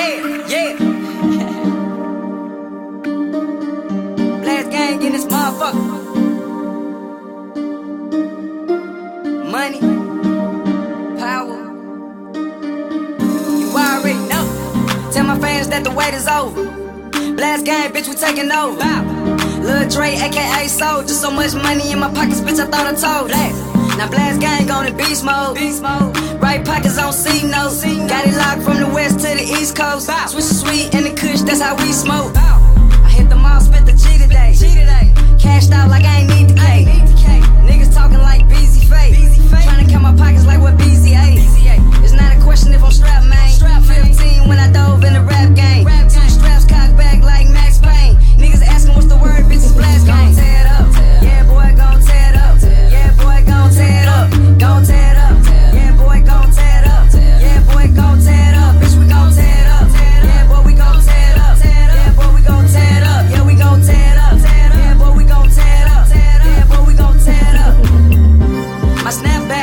Yeah, yeah. Blast gang in this motherfucker. Money, power. You already know. Tell my fans that the wait is over. Blast gang, bitch, we taking over. Lil Dre, aka Soul. Just So much money in my pockets, bitch, I thought I told that. Now Blast Gang on in beast mode. Beast mode. Right pockets on C note. Got it locked from the east coast. Switch sweet and the kush, that's how we smoke.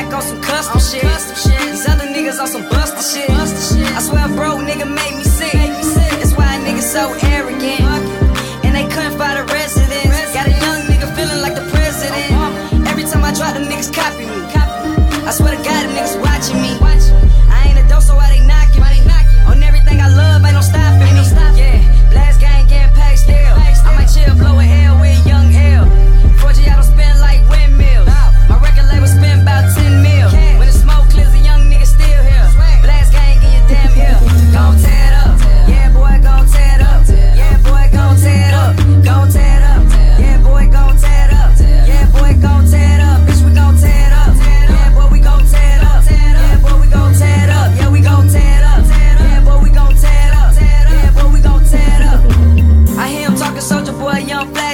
Snapback on some custom shit. These other niggas on some busted shit. I swear, bro, nigga made me sick. That's why niggas so arrogant. And they couldn't find a residence. Got a young nigga feeling like the president. Every time I drop, them niggas copy me. I swear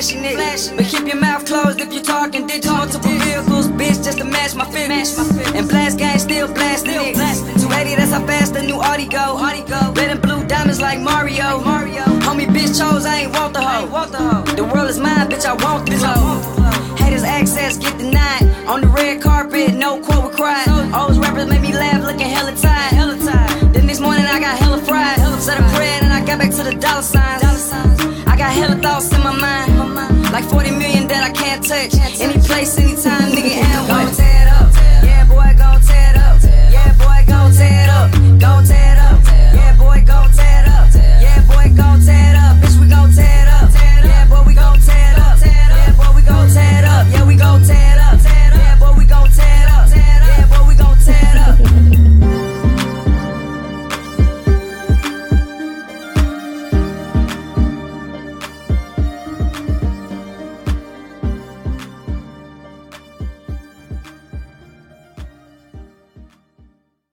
flashy nigga. But keep your mouth closed if you're talking digits. Multiple vehicles, bitch, just to match my figures. And blast gang still blasting niggas. 280, that's how fast the new Audi go. Red and blue diamonds like Mario. Homie, bitch chose, I ain't want the hoe. The world is mine, bitch, I want this hoe. Haters access, get denied. On the red carpet, no quote required. Always rappers make me laugh, looking hella tired. Touch. Any place, anytime, nigga?